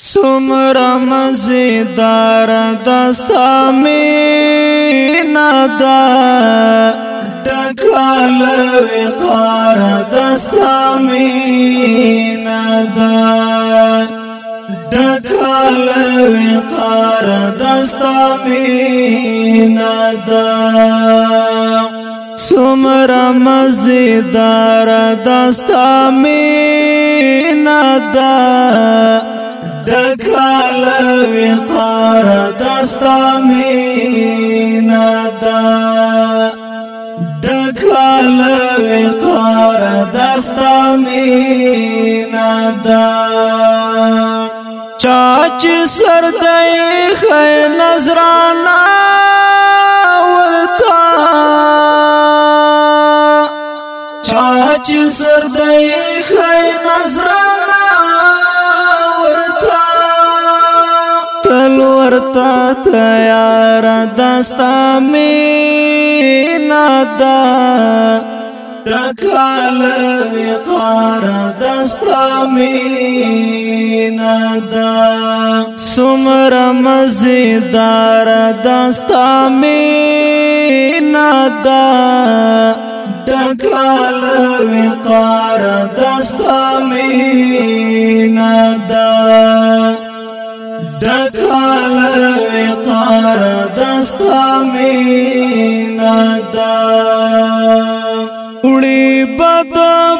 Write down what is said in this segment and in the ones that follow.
سمر مزیدار دستا مینا دا ڈکال وقار دستا مینا دا ڈکال وقار دستا مینا دا سمر مزیدار دستا مینا دا د کال وقار دستا مینا دا د کال وقار دستا مینا دا چاچ سر دای خیر نظرانا ورتا چاچ سر دای ورتا تیار دستا مینا دا ټکال وقار دستا مینا دا سمر مزیدار دستا مینا دا ټکال وقار دستا مینا دا کال وقار دستا مینا دا وړي بد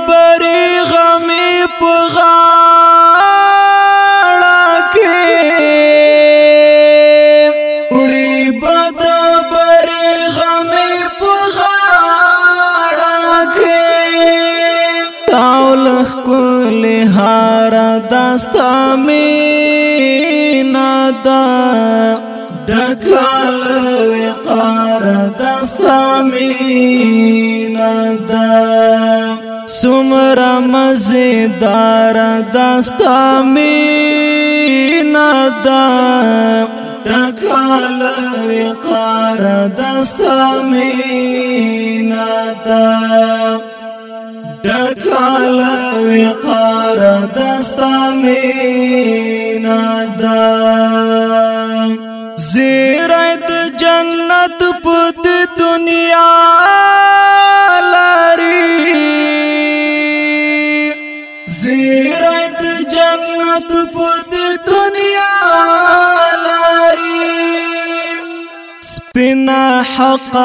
بری غمي پغاړه کې وړي بد بری غمي پغاړه کې تاول کول هار دستا مینا نادا دکال وقار دستا مین دا سمرا مزیدار دستا مین دا دکال وقار دستا مین دا دکال وقار ستا مینا دا زیرت جنت پد دنیا لري زیرت جنت پد دنیا لري سپینا حق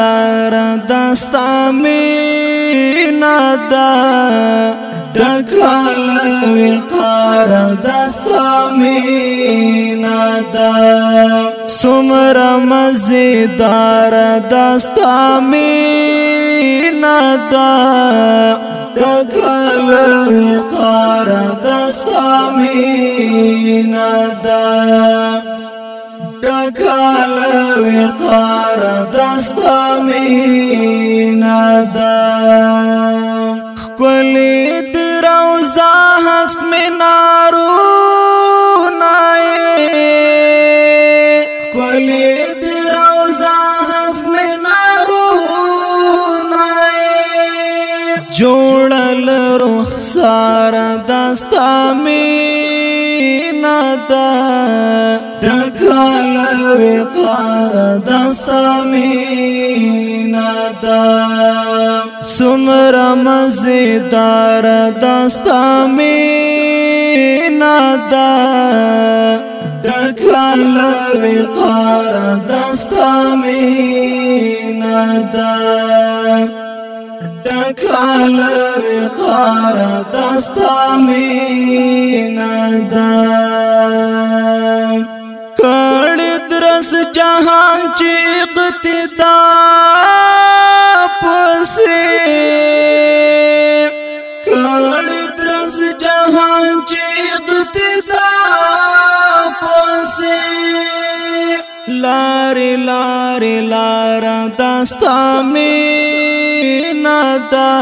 لار دستا مینا دا تکلال وقار دستا مینا دا سمر مزیدار دستا مینا دا تکل وقار دستا مینا دا تکل وقار دستا مینا دا کلی جوړل روح سار دستا مینا دا ډکال وقار دستا مینا دا سمر مزیدار دستا مینا دا ډکال وقار دستا مینا دا کال وقار دستا مینا دا کړ درس جهان چې اقتدار لار لار لار داستا می ندا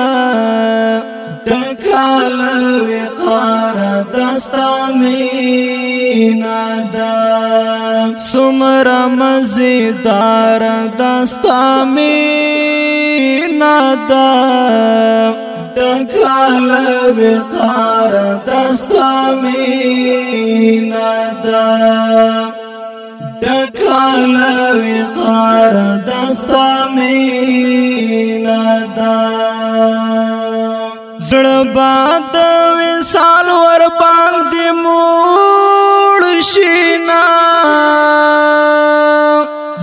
دکال وقار داستا می ندا سمر مزیدار داستا می ندا دکال وقار دستا مینا دا تکالوی قار دستا مینا دا زڑبا دا ویسال ور باندی موڑ شینا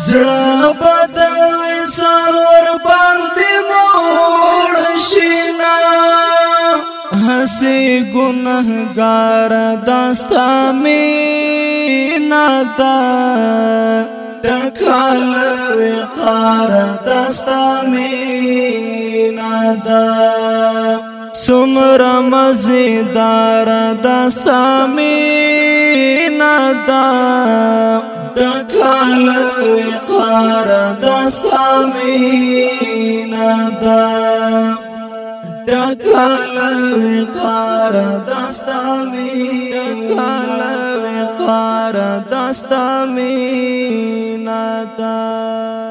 زڑبا دا ویسال ور باندی موڑ شینا حسی گنہگار دستا مینا مدینه دا تکال وقار دستا مینا دا سمر مزیدار دستا مینا دا تکال وقار دستا مینا دا تکال وقار دستا مینا دا پار دستا مینا